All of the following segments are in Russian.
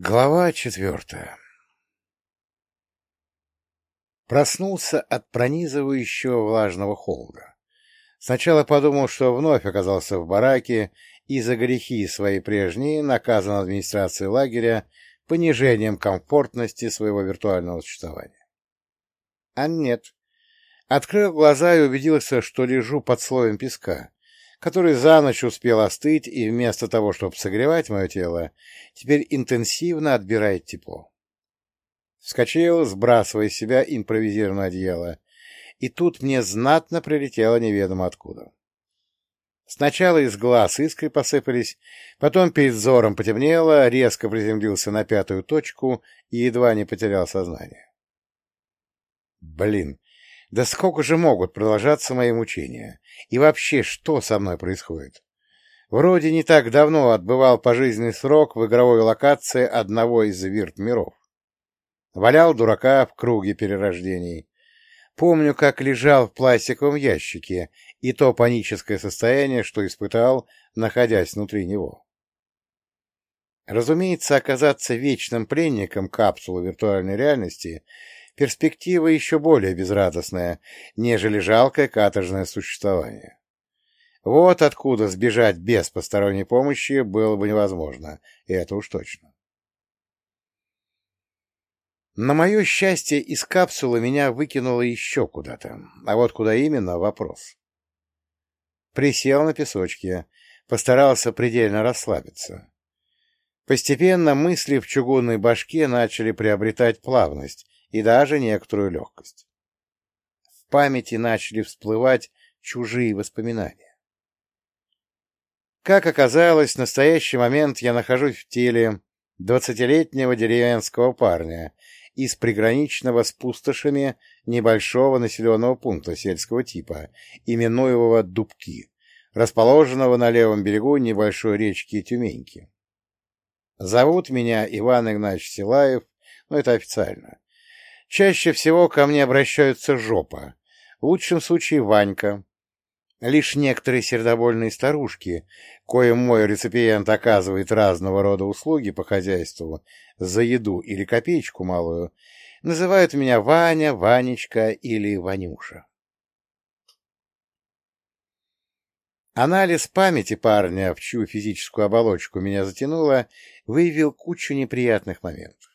Глава четвертая Проснулся от пронизывающего влажного холода. Сначала подумал, что вновь оказался в бараке и за грехи свои прежние наказан администрацией лагеря понижением комфортности своего виртуального существования. А нет. Открыл глаза и убедился, что лежу под слоем песка, который за ночь успел остыть и вместо того, чтобы согревать мое тело, теперь интенсивно отбирает тепло. Вскочил, сбрасывая с себя импровизированное одеяло, и тут мне знатно прилетело неведомо откуда. Сначала из глаз искры посыпались, потом перед взором потемнело, резко приземлился на пятую точку и едва не потерял сознание. Блин, да сколько же могут продолжаться мои мучения? И вообще, что со мной происходит? Вроде не так давно отбывал пожизненный срок в игровой локации одного из вирт-миров. Валял дурака в круге перерождений. Помню, как лежал в пластиковом ящике, и то паническое состояние, что испытал, находясь внутри него. Разумеется, оказаться вечным пленником капсулы виртуальной реальности — перспектива еще более безрадостная, нежели жалкое каторжное существование. Вот откуда сбежать без посторонней помощи было бы невозможно, и это уж точно. На мое счастье, из капсулы меня выкинуло еще куда-то, а вот куда именно — вопрос. Присел на песочке, постарался предельно расслабиться. Постепенно мысли в чугунной башке начали приобретать плавность и даже некоторую легкость. В памяти начали всплывать чужие воспоминания. Как оказалось, в настоящий момент я нахожусь в теле двадцатилетнего деревенского парня, из приграничного с пустошами небольшого населенного пункта сельского типа, именуемого Дубки, расположенного на левом берегу небольшой речки Тюменьки. Зовут меня Иван Игнатьевич Силаев, но это официально. Чаще всего ко мне обращаются жопа, в лучшем случае Ванька, Лишь некоторые сердобольные старушки, коим мой реципиент оказывает разного рода услуги по хозяйству за еду или копеечку малую, называют меня Ваня, Ванечка или Ванюша. Анализ памяти парня, в чью физическую оболочку меня затянуло, выявил кучу неприятных моментов.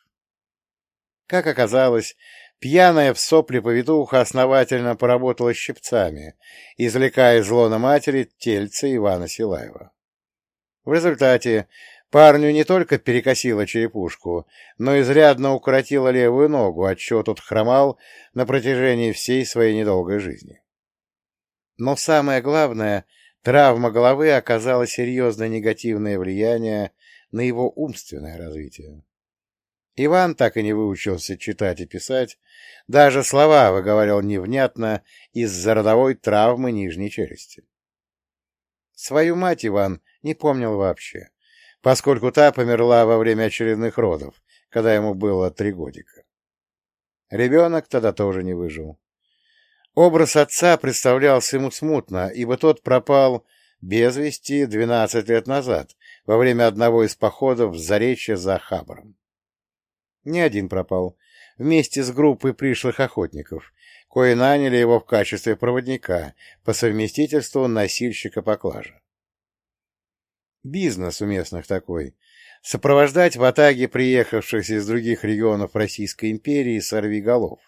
Как оказалось, Пьяная в сопли повитуха основательно поработала щипцами, извлекая из лона матери тельце Ивана Силаева. В результате парню не только перекосила черепушку, но изрядно укоротила левую ногу, отчего тот хромал на протяжении всей своей недолгой жизни. Но самое главное, травма головы оказала серьезное негативное влияние на его умственное развитие. Иван так и не выучился читать и писать, даже слова выговаривал невнятно из-за родовой травмы нижней челюсти. Свою мать Иван не помнил вообще, поскольку та померла во время очередных родов, когда ему было три годика. Ребенок тогда тоже не выжил. Образ отца представлялся ему смутно, ибо тот пропал без вести двенадцать лет назад, во время одного из походов в Заречье за Хабаром. Не один пропал, вместе с группой пришлых охотников, кои наняли его в качестве проводника, по совместительству носильщика поклажа. Бизнес у местных такой — сопровождать в Атаге приехавших из других регионов Российской империи сорвиголов,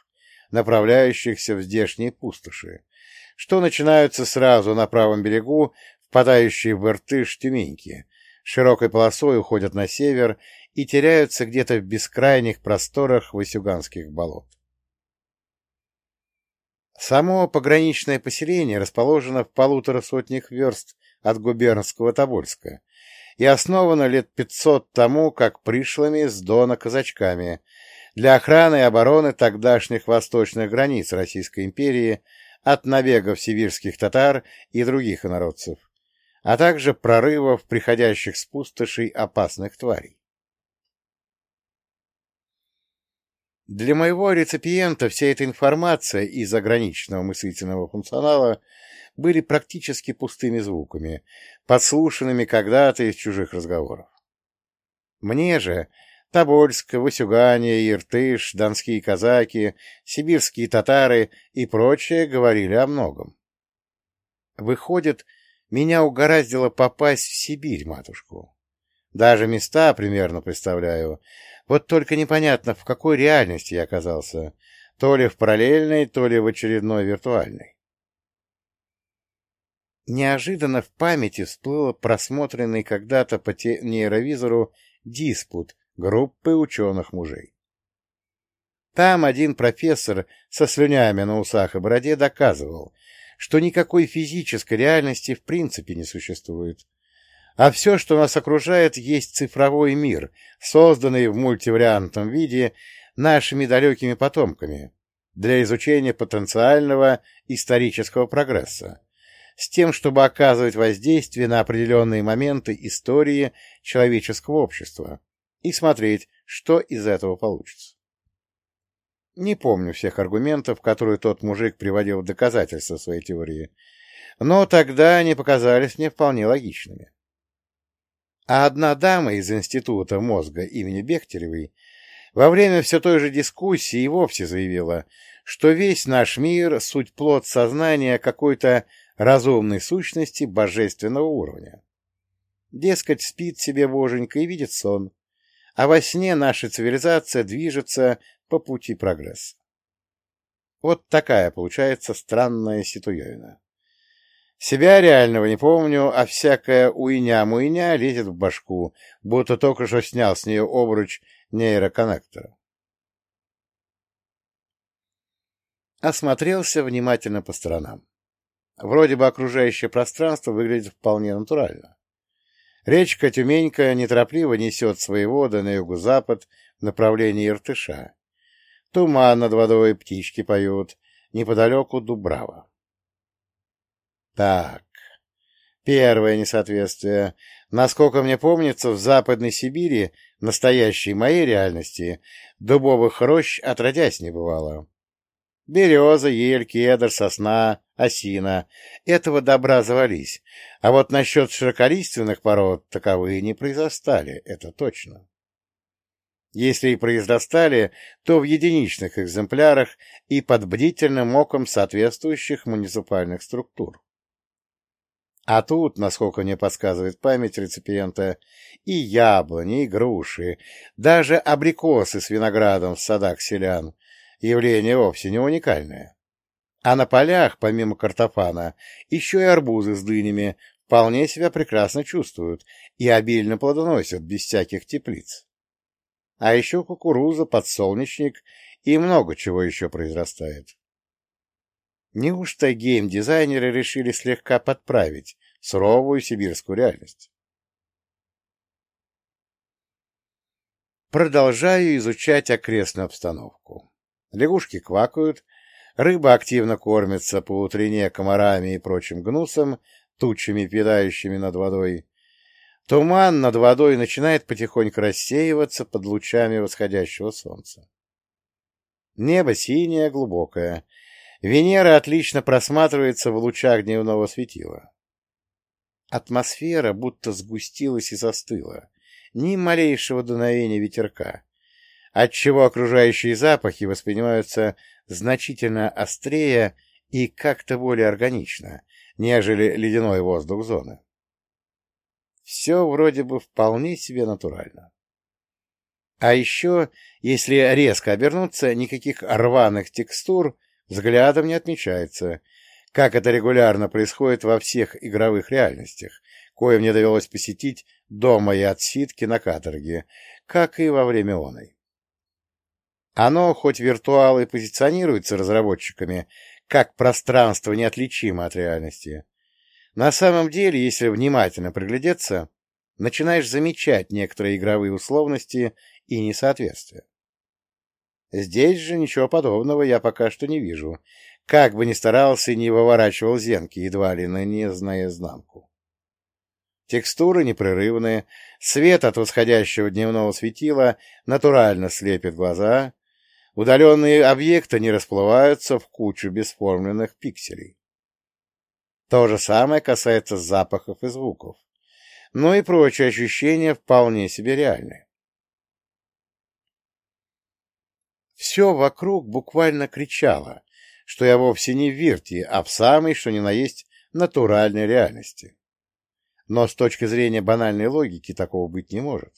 направляющихся в здешние пустоши, что начинаются сразу на правом берегу, впадающие в Иртыш Тюменьки, широкой полосой уходят на север и теряются где-то в бескрайних просторах Васюганских болот. Само пограничное поселение расположено в полутора сотнях верст от губернского Тобольска и основано лет пятьсот тому, как пришлыми с Дона казачками для охраны и обороны тогдашних восточных границ Российской империи от набегов сибирских татар и других инородцев, а также прорывов приходящих с пустошей опасных тварей. Для моего реципиента вся эта информация из ограниченного мыслительного функционала были практически пустыми звуками, подслушанными когда-то из чужих разговоров. Мне же, Тобольск, Васюгане, Иртыш, донские казаки, сибирские татары и прочее говорили о многом. Выходит, меня угораздило попасть в Сибирь, матушку. Даже места примерно представляю. Вот только непонятно, в какой реальности я оказался. То ли в параллельной, то ли в очередной виртуальной. Неожиданно в памяти всплыл просмотренный когда-то по нейровизору диспут группы ученых-мужей. Там один профессор со слюнями на усах и бороде доказывал, что никакой физической реальности в принципе не существует, а все, что нас окружает, есть цифровой мир, созданный в мультивариантном виде нашими далекими потомками для изучения потенциального исторического прогресса, с тем, чтобы оказывать воздействие на определенные моменты истории человеческого общества, и смотреть, что из этого получится. Не помню всех аргументов, которые тот мужик приводил в доказательство своей теории, но тогда они показались мне вполне логичными. А одна дама из Института мозга имени Бехтеревой во время все той же дискуссии и вовсе заявила, что весь наш мир — суть плод сознания какой-то разумной сущности божественного уровня. Дескать, спит себе боженька и видит сон, а во сне наша цивилизация движется по пути прогресса. Вот такая получается странная ситуевина. Себя реального не помню, а всякая уйня-муйня лезет в башку, будто только что снял с нее обруч нейроконнектора. Осмотрелся внимательно по сторонам. Вроде бы окружающее пространство выглядит вполне натурально. Речка Тюменька неторопливо несет свои воды на юго-запад в направлении Иртыша. Туман над водой, птички поют, неподалеку Дубрава. Так, первое несоответствие. Насколько мне помнится, в Западной Сибири, настоящей моей реальности, дубовых рощ отродясь не бывало. Береза, ель, кедр, сосна, осина. Этого добра завались. А вот насчет широколиственных пород таковые не произостали, это точно. Если и произрастали, то в единичных экземплярах и под бдительным оком соответствующих муниципальных структур. А тут, насколько мне подсказывает память реципиента, и яблони, и груши, даже абрикосы с виноградом в садах селян явление вовсе не уникальное. А на полях, помимо картофана, еще и арбузы с дынями вполне себя прекрасно чувствуют и обильно плодоносят без всяких теплиц. А еще кукуруза, подсолнечник и много чего еще произрастает. Неужто гейм-дизайнеры решили слегка подправить суровую сибирскую реальность? Продолжаю изучать окрестную обстановку. Лягушки квакают, рыба активно кормится по утрине комарами и прочим гнусом, тучами, питающими над водой. Туман над водой начинает потихоньку рассеиваться под лучами восходящего солнца. Небо синее, глубокое. Венера отлично просматривается в лучах дневного светила. Атмосфера будто сгустилась и застыла. Ни малейшего дуновения ветерка отчего окружающие запахи воспринимаются значительно острее и как-то более органично, нежели ледяной воздух зоны. Все вроде бы вполне себе натурально. А еще, если резко обернуться, никаких рваных текстур взглядом не отмечается, как это регулярно происходит во всех игровых реальностях, кое мне довелось посетить до моей отсидки на каторге, как и во время оной. Оно, хоть виртуал и позиционируется разработчиками, как пространство неотличимо от реальности, на самом деле, если внимательно приглядеться, начинаешь замечать некоторые игровые условности и несоответствия. Здесь же ничего подобного я пока что не вижу, как бы ни старался и не выворачивал зенки, едва ли на незнаезнанку. Текстуры непрерывные, свет от восходящего дневного светила натурально слепит глаза, Удаленные объекты не расплываются в кучу бесформенных пикселей. То же самое касается запахов и звуков. Но и прочие ощущения вполне себе реальны. Все вокруг буквально кричало, что я вовсе не в Вирте, а в самой, что ни на есть, натуральной реальности. Но с точки зрения банальной логики такого быть не может.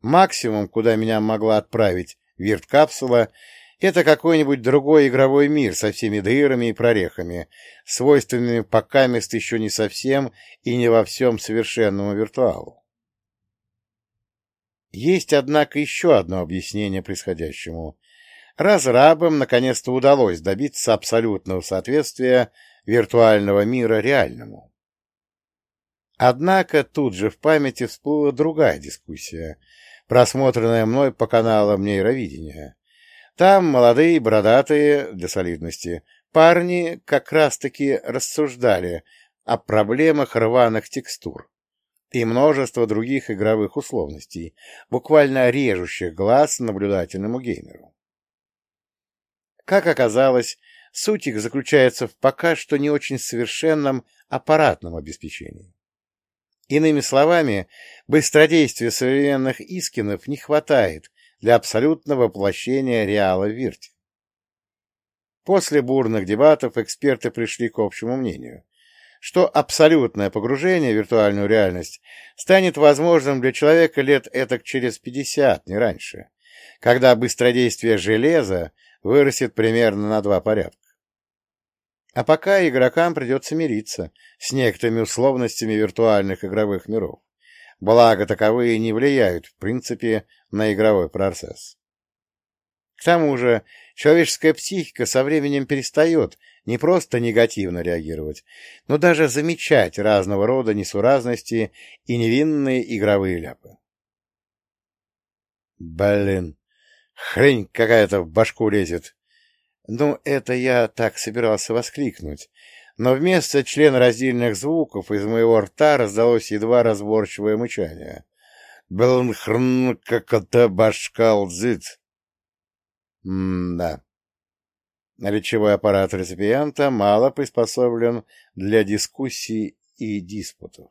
Максимум, куда меня могла отправить вирт-капсула, это какой-нибудь другой игровой мир со всеми дырами и прорехами, свойственными покамест еще не совсем и не во всем совершенному виртуалу. Есть, однако, еще одно объяснение происходящему. Разрабам наконец-то удалось добиться абсолютного соответствия виртуального мира реальному. Однако тут же в памяти всплыла другая дискуссия, просмотренная мной по каналам нейровидения. Там молодые, бородатые, для солидности, парни как раз-таки рассуждали о проблемах рваных текстур и множество других игровых условностей, буквально режущих глаз наблюдательному геймеру. Как оказалось, суть их заключается в пока что не очень совершенном аппаратном обеспечении. Иными словами, быстродействия современных искинов не хватает для абсолютного воплощения реала в Вирте. После бурных дебатов эксперты пришли к общему мнению, что абсолютное погружение в виртуальную реальность станет возможным для человека лет этак через 50, не раньше, когда быстродействие железа вырастет примерно на два порядка. А пока игрокам придется мириться с некоторыми условностями виртуальных игровых миров, благо таковые не влияют, в принципе, на игровой процесс. К тому же человеческая психика со временем перестает не просто негативно реагировать, но даже замечать разного рода несуразности и невинные игровые ляпы. Блин, хрень какая-то в башку лезет. Ну, это я так собирался воскликнуть, но вместо члена раздельных звуков из моего рта раздалось едва разборчивое мычание. Блнхрн, как это башка лзит. М-да. Речевой аппарат реципиента мало приспособлен для дискуссий и диспутов.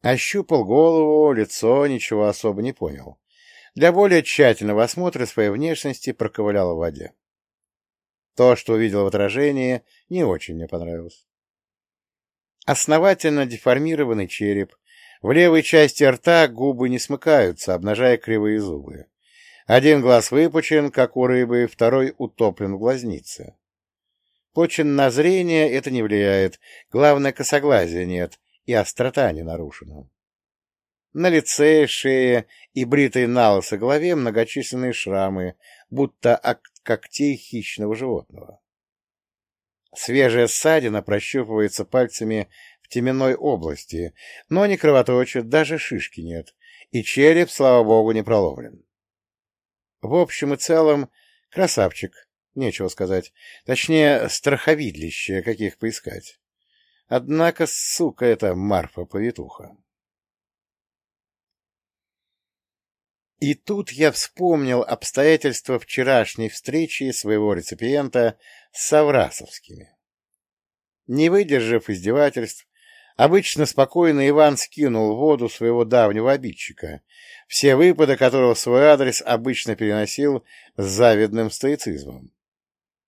Ощупал голову, лицо, ничего особо не понял. Для более тщательного осмотра своей внешности проковылял в воде. То, что увидел в отражении, не очень мне понравилось. Основательно деформированный череп. В левой части рта губы не смыкаются, обнажая кривые зубы. Один глаз выпучен, как у рыбы, второй утоплен в глазнице. Почин на зрение это не влияет, главное, косоглазия нет, и острота не нарушена. На лице, шее и бритой на голове многочисленные шрамы, будто от когтей хищного животного. Свежая ссадина прощупывается пальцами в теменной области, но не кровоточит, даже шишки нет, и череп, слава богу, не проломлен. В общем и целом, красавчик, нечего сказать. Точнее, страховидлище, каких поискать. Однако, сука, это Марфа-повитуха. И тут я вспомнил обстоятельства вчерашней встречи своего реципиента с Саврасовскими. Не выдержав издевательств, обычно спокойно Иван скинул в воду своего давнего обидчика, все выпады которого в свой адрес обычно переносил с завидным стоицизмом.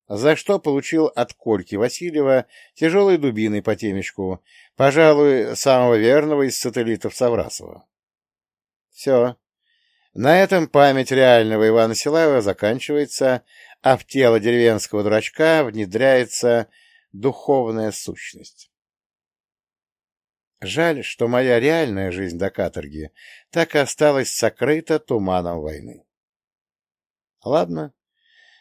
За что получил от Кольки Васильева тяжелой дубиной по темечку, пожалуй, самого верного из сателлитов Саврасова. Все. На этом память реального Ивана Силаева заканчивается, а в тело деревенского дурачка внедряется духовная сущность. Жаль, что моя реальная жизнь до каторги так и осталась сокрыта туманом войны. Ладно,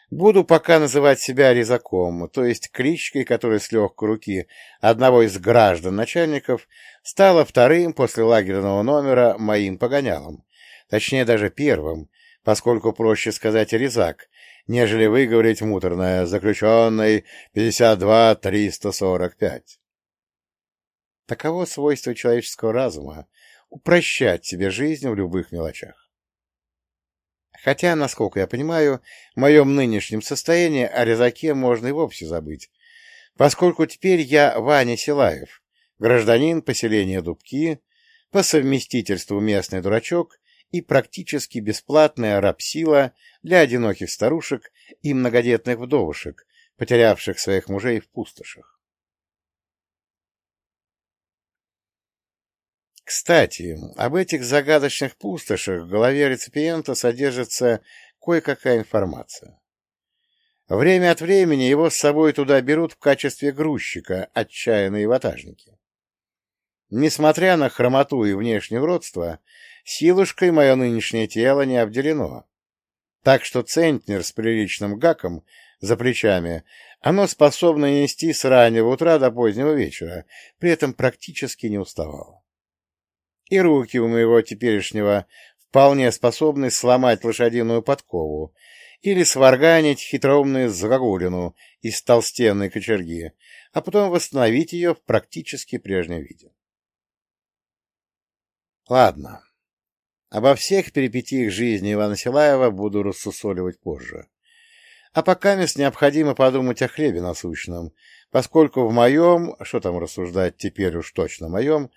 буду пока называть себя резаком, то есть кличкой, которая с легкой руки одного из граждан-начальников стала вторым после лагерного номера моим погонялом, Точнее, даже первым, поскольку проще сказать «резак», нежели выговорить муторное «заключенный 52-345». Таково свойство человеческого разума — упрощать себе жизнь в любых мелочах. Хотя, насколько я понимаю, в моем нынешнем состоянии о резаке можно и вовсе забыть, поскольку теперь я Ваня Силаев, гражданин поселения Дубки, по совместительству местный дурачок и практически бесплатная рабсила для одиноких старушек и многодетных вдовушек, потерявших своих мужей в пустошах. Кстати, об этих загадочных пустошах в голове реципиента содержится кое-какая информация. Время от времени его с собой туда берут в качестве грузчика отчаянные ватажники. Несмотря на хромоту и внешнее уродство, силушкой мое нынешнее тело не обделено. Так что центнер с приличным гаком за плечами, оно способно нести с раннего утра до позднего вечера, при этом практически не уставало. И руки у моего теперешнего вполне способны сломать лошадиную подкову или сварганить хитроумную загогулину из толстенной кочерги, а потом восстановить ее в практически прежнем виде. Ладно. Обо всех перипетиях жизни Ивана Силаева буду рассусоливать позже. А пока мне необходимо подумать о хлебе насущном, поскольку в моем, что там рассуждать теперь уж точно моем,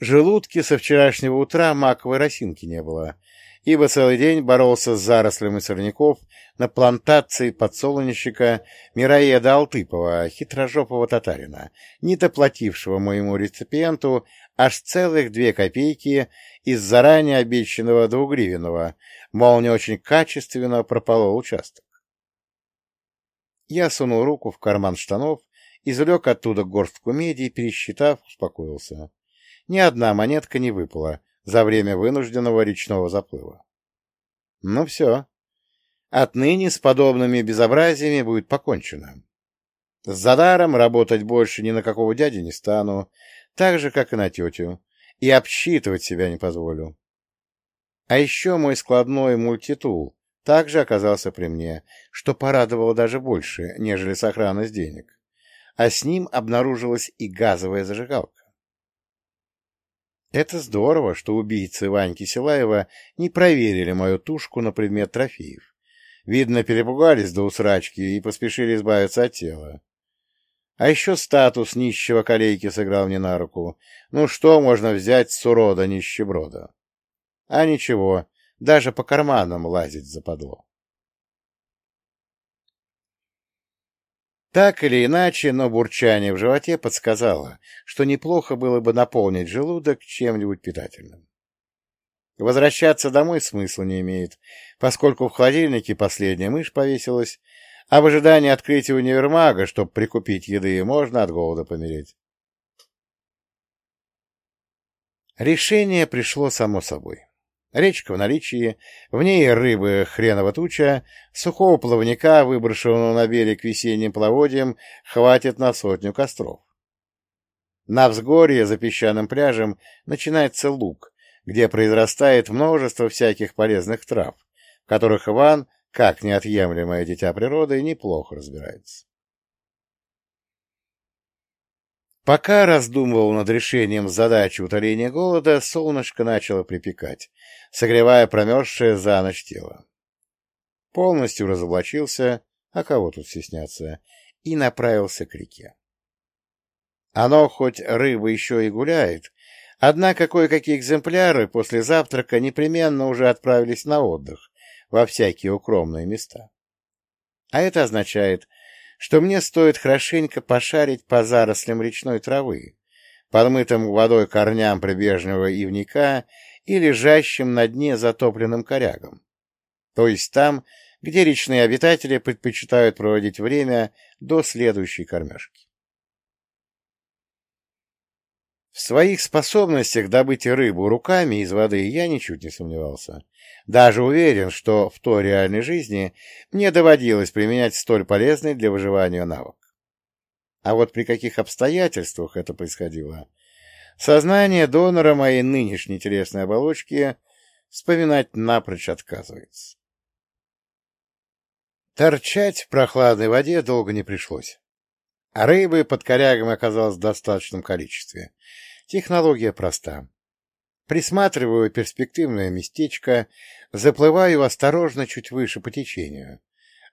желудке со вчерашнего утра маковой росинки не было, ибо целый день боролся с зарослями сорняков на плантации подсолнечника Мираеда Алтыпова, хитрожопого татарина, недоплатившего моему реципиенту аж целых две копейки из заранее обещанного двугривенного, мол, не очень качественно прополол участок. Я сунул руку в карман штанов, извлек оттуда горстку меди и, пересчитав, успокоился. Ни одна монетка не выпала за время вынужденного речного заплыва. Ну все. Отныне с подобными безобразиями будет покончено. С задаром работать больше ни на какого дяди не стану, так же, как и на тетю, и обсчитывать себя не позволю. А еще мой складной мультитул также оказался при мне, что порадовало даже больше, нежели сохранность денег. А с ним обнаружилась и газовая зажигалка. Это здорово, что убийцы Ваньки Силаева не проверили мою тушку на предмет трофеев. Видно, перепугались до усрачки и поспешили избавиться от тела. А еще статус нищего калейки сыграл мне на руку. Ну что можно взять с урода нищеброда? А ничего, даже по карманам лазить западло. Так или иначе, но бурчание в животе подсказало, что неплохо было бы наполнить желудок чем-нибудь питательным. Возвращаться домой смысла не имеет, поскольку в холодильнике последняя мышь повесилась, а в ожидании открытия универмага, чтобы прикупить еды, можно от голода помереть. Решение пришло само собой. Речка в наличии, в ней рыбы хренова туча, сухого плавника, выброшенного на берег весенним плаводием, хватит на сотню костров. На взгорье за песчаным пляжем начинается луг, где произрастает множество всяких полезных трав, в которых Иван как неотъемлемое дитя природы, неплохо разбирается. Пока раздумывал над решением задачи утоления голода, солнышко начало припекать, согревая промерзшее за ночь тело. Полностью разоблачился, а кого тут стесняться, и направился к реке. Оно хоть рыба еще и гуляет, однако кое-какие экземпляры после завтрака непременно уже отправились на отдых, во всякие укромные места. А это означает, что мне стоит хорошенько пошарить по зарослям речной травы, подмытым водой корням прибрежного ивника и лежащим на дне затопленным корягом, то есть там, где речные обитатели предпочитают проводить время до следующей кормежки. В своих способностях добыть рыбу руками из воды я ничуть не сомневался. Даже уверен, что в той реальной жизни мне доводилось применять столь полезный для выживания навык. А вот при каких обстоятельствах это происходило, сознание донора моей нынешней телесной оболочки вспоминать напрочь отказывается. Торчать в прохладной воде долго не пришлось. А рыбы под корягом оказалось в достаточном количестве. Технология проста. Присматриваю перспективное местечко, заплываю осторожно чуть выше по течению.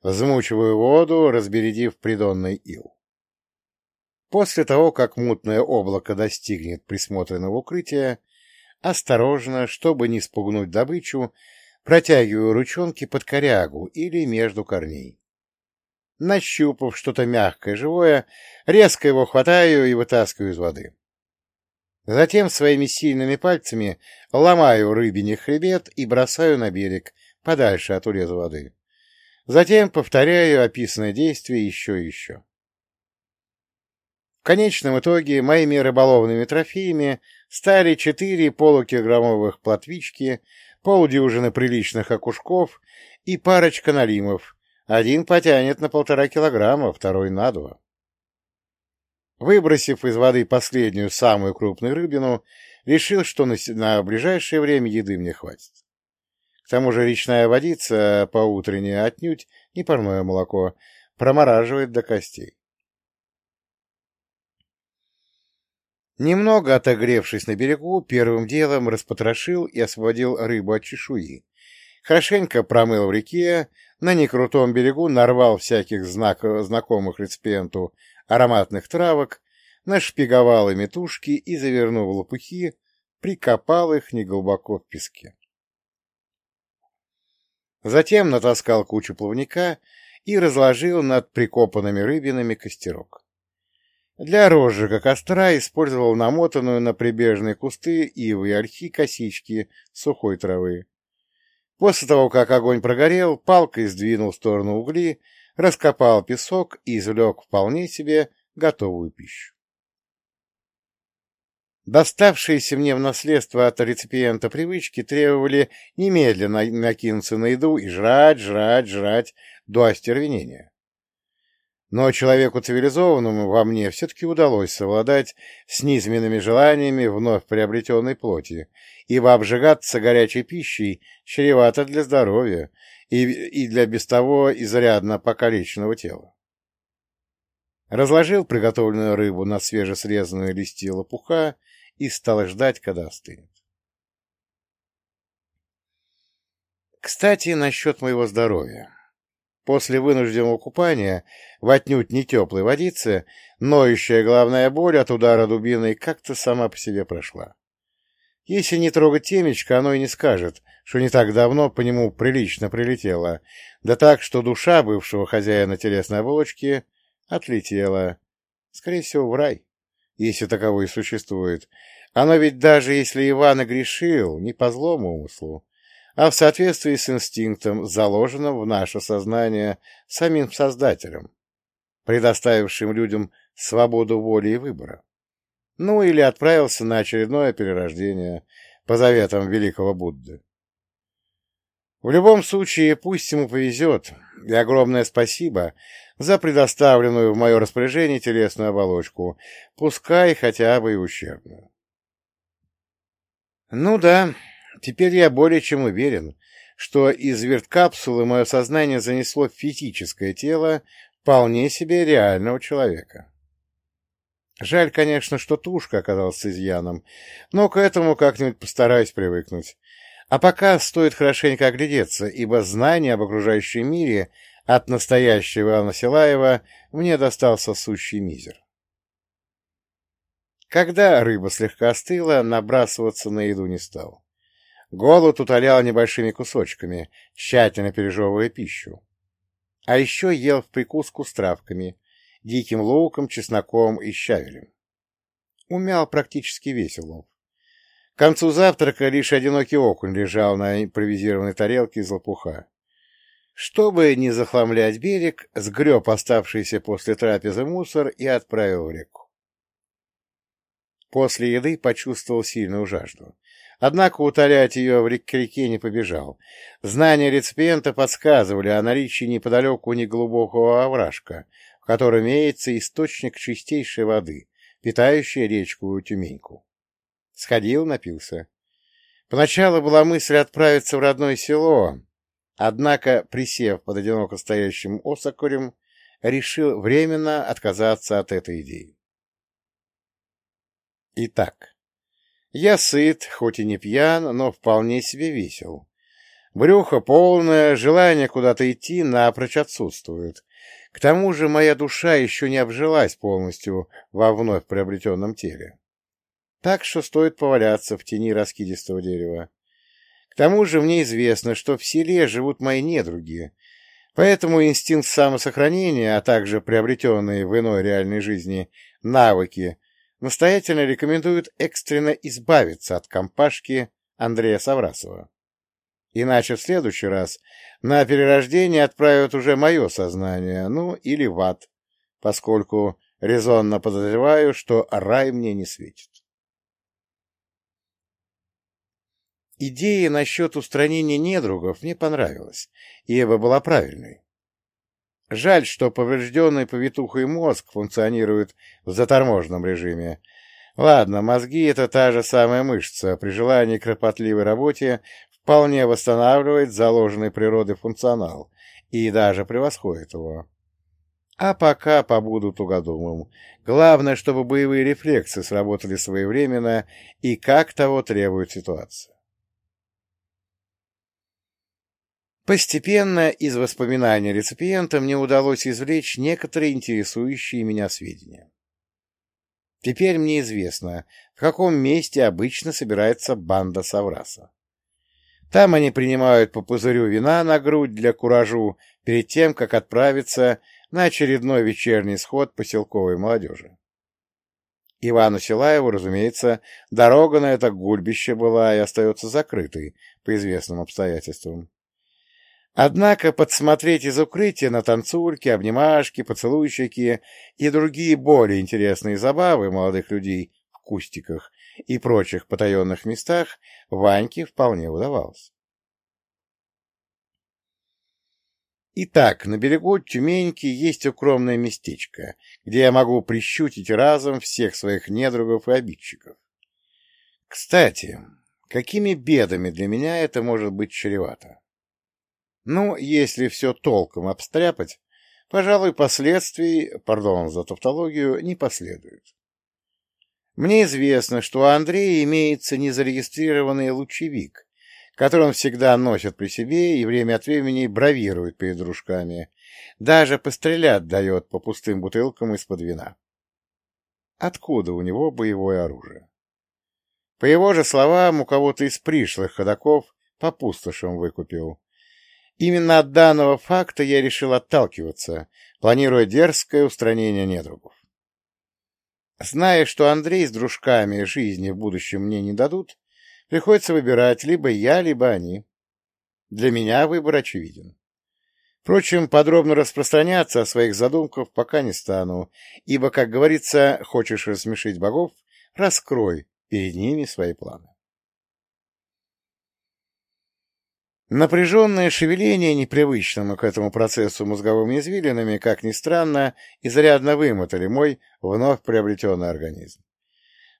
Взмучиваю воду, разбередив придонный ил. После того, как мутное облако достигнет присмотренного укрытия, осторожно, чтобы не спугнуть добычу, протягиваю ручонки под корягу или между корней. Нащупав что-то мягкое, живое, резко его хватаю и вытаскиваю из воды. Затем своими сильными пальцами ломаю рыбине хребет и бросаю на берег, подальше от уреза воды. Затем повторяю описанное действие еще и еще. В конечном итоге моими рыболовными трофеями стали четыре полукилограммовых плотвички, полдюжины приличных окушков и парочка налимов. Один потянет на полтора килограмма, второй на два. Выбросив из воды последнюю, самую крупную рыбину, решил, что на, на ближайшее время еды мне хватит. К тому же речная водица поутренняя отнюдь не парное молоко, промораживает до костей. Немного отогревшись на берегу, первым делом распотрошил и освободил рыбу от чешуи. Хорошенько промыл в реке, на некрутом берегу нарвал всяких знак... знакомых реципиенту ароматных травок, нашпиговал ими и, завернув лопухи, прикопал их неглубоко в песке. Затем натаскал кучу плавника и разложил над прикопанными рыбинами костерок. Для розжига костра использовал намотанную на прибежные кусты ивы и ольхи косички сухой травы. После того, как огонь прогорел, палкой сдвинул в сторону угли, раскопал песок и извлек вполне себе готовую пищу. Доставшиеся мне в наследство от реципиента привычки требовали немедленно накинуться на еду и жрать, жрать, жрать до остервенения. Но человеку цивилизованному во мне все-таки удалось совладать с низменными желаниями вновь приобретенной плоти, ибо обжигаться горячей пищей чревато для здоровья и, и для без того изрядно покалеченного тела. Разложил приготовленную рыбу на свежесрезанные листья лопуха и стал ждать, когда остынет. Кстати, насчет моего здоровья. После вынужденного купания в отнюдь не теплой водице ноющая головная боль от удара дубиной как-то сама по себе прошла. Если не трогать темечко, оно и не скажет, что не так давно по нему прилично прилетело, да так, что душа бывшего хозяина телесной оболочки отлетела, скорее всего, в рай, если таковой существует. Оно ведь даже если Иван грешил, не по злому умыслу, а в соответствии с инстинктом, заложенным в наше сознание самим Создателем, предоставившим людям свободу воли и выбора. Ну или отправился на очередное перерождение по заветам великого Будды. В любом случае, пусть ему повезет, и огромное спасибо за предоставленную в мое распоряжение телесную оболочку, пускай хотя бы и ущербную. Ну да, Теперь я более чем уверен, что из верткапсулы мое сознание занесло физическое тело вполне себе реального человека. Жаль, конечно, что тушка оказалась с изъяном, но к этому как-нибудь постараюсь привыкнуть. А пока стоит хорошенько оглядеться, ибо знание об окружающем мире от настоящего Ивана Силаева мне достался сущий мизер. Когда рыба слегка остыла, набрасываться на еду не стал. Голод утолял небольшими кусочками, тщательно пережевывая пищу. А еще ел в прикуску с травками, диким луком, чесноком и щавелем. Умял практически весь улов. К концу завтрака лишь одинокий окунь лежал на импровизированной тарелке из лопуха. Чтобы не захламлять берег, сгреб оставшийся после трапезы мусор и отправил в реку. После еды почувствовал сильную жажду. Однако утолять ее в реке не побежал. Знания реципиента подсказывали о наличии неподалеку неглубокого овражка, котором имеется источник чистейшей воды, питающий речку Тюменьку. Сходил, напился. Поначалу была мысль отправиться в родное село, однако, присев под одиноко стоящим осокорем, решил временно отказаться от этой идеи. Итак, я сыт, хоть и не пьян, но вполне себе весел. Брюхо полное, желание куда-то идти напрочь отсутствует. К тому же моя душа еще не обжилась полностью во вновь приобретенном теле. так что стоит поваляться в тени раскидистого дерева. К тому же мне известно, что в селе живут мои недруги, поэтому инстинкт самосохранения, а также приобретенные в иной реальной жизни навыки, настоятельно рекомендуют экстренно избавиться от компашки Андрея Саврасова. Иначе в следующий раз на перерождение отправят уже мое сознание, ну или в ад, поскольку резонно подозреваю, что рай мне не светит. Идея насчет устранения недругов мне понравилась, ибо была правильной. Жаль, что поврежденный повитухой мозг функционирует в заторможенном режиме. Ладно, мозги — это та же самая мышца, при желании кропотливой работе вполне восстанавливает заложенный природой функционал и даже превосходит его. А пока побуду тугодумом. Главное, чтобы боевые рефлексы сработали своевременно и как того требует ситуация. Постепенно из воспоминаний реципиента мне удалось извлечь некоторые интересующие меня сведения. Теперь мне известно, в каком месте обычно собирается банда Савраса. Там они принимают по пузырю вина на грудь для куражу перед тем, как отправиться на очередной вечерний сход поселковой молодежи. Ивану Силаеву, разумеется, дорога на это гульбище была и остается закрытой по известным обстоятельствам. Однако подсмотреть из укрытия на танцульки, обнимашки, поцелуйщики и другие более интересные забавы молодых людей в кустиках и прочих потаенных местах Ваньке вполне удавалось. Итак, на берегу Тюменьки есть укромное местечко, где я могу прищутить разом всех своих недругов и обидчиков. Кстати, какими бедами для меня это может быть чревато? Ну, если все толком обстряпать, пожалуй, последствий, пардон за тавтологию, не последует. Мне известно, что у Андрея имеется незарегистрированный лучевик, который он всегда носит при себе и время от времени бравирует перед дружками, даже пострелять дает по пустым бутылкам из-под вина. Откуда у него боевое оружие? По его же словам, у кого-то из пришлых ходаков по пустошам выкупил, Именно от данного факта я решил отталкиваться, планируя дерзкое устранение недругов. Зная, что Андрей с дружками жизни в будущем мне не дадут, приходится выбирать либо я, либо они. Для меня выбор очевиден. Впрочем, подробно распространяться о своих задумках пока не стану, ибо, как говорится, хочешь рассмешить богов, раскрой перед ними свои планы. Напряженное шевеление непривычному к этому процессу мозговыми извилинами, как ни странно, изрядно вымотали мой вновь приобретенный организм.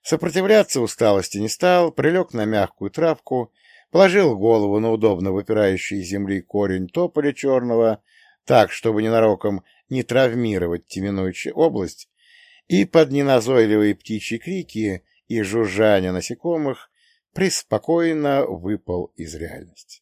Сопротивляться усталости не стал, прилег на мягкую травку, положил голову на удобно выпирающий из земли корень тополя черного, так, чтобы ненароком не травмировать теменную область, и под неназойливые птичьи крики и жужжание насекомых преспокойно выпал из реальности.